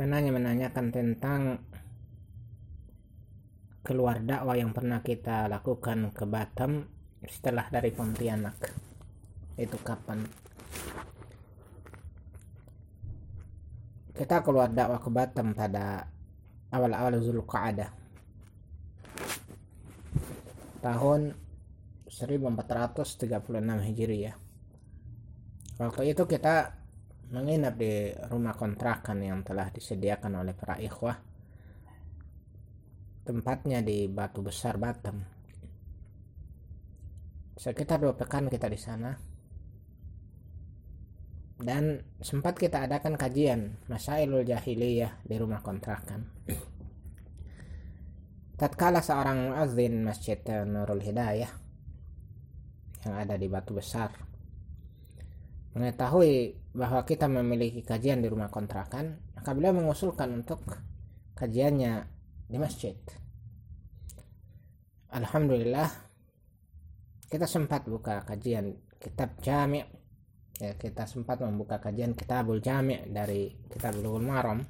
penanya menanyakan tentang keluar dakwah yang pernah kita lakukan ke Batam setelah dari Pontianak? Itu kapan? Kita keluar dakwah ke Batam pada awal-awal Zulqa'dah. Tahun 1436 Hijriah. Waktu itu kita menginap di rumah kontrakan yang telah disediakan oleh para ikhwah. Tempatnya di Batu Besar Batam. Sekitar dua pekan kita di sana. Dan sempat kita adakan kajian Masailul Jahiliyah di rumah kontrakan. Tatkala seorang muazzin Masjid Nurul Hidayah yang ada di Batu Besar mengetahui bahwa kita memiliki kajian di rumah kontrakan, maka beliau mengusulkan untuk kajiannya di masjid. Alhamdulillah kita sempat buka kajian kitab jami' ya kita sempat membuka kajian kitabul jami' dari kitab Bulughul Maram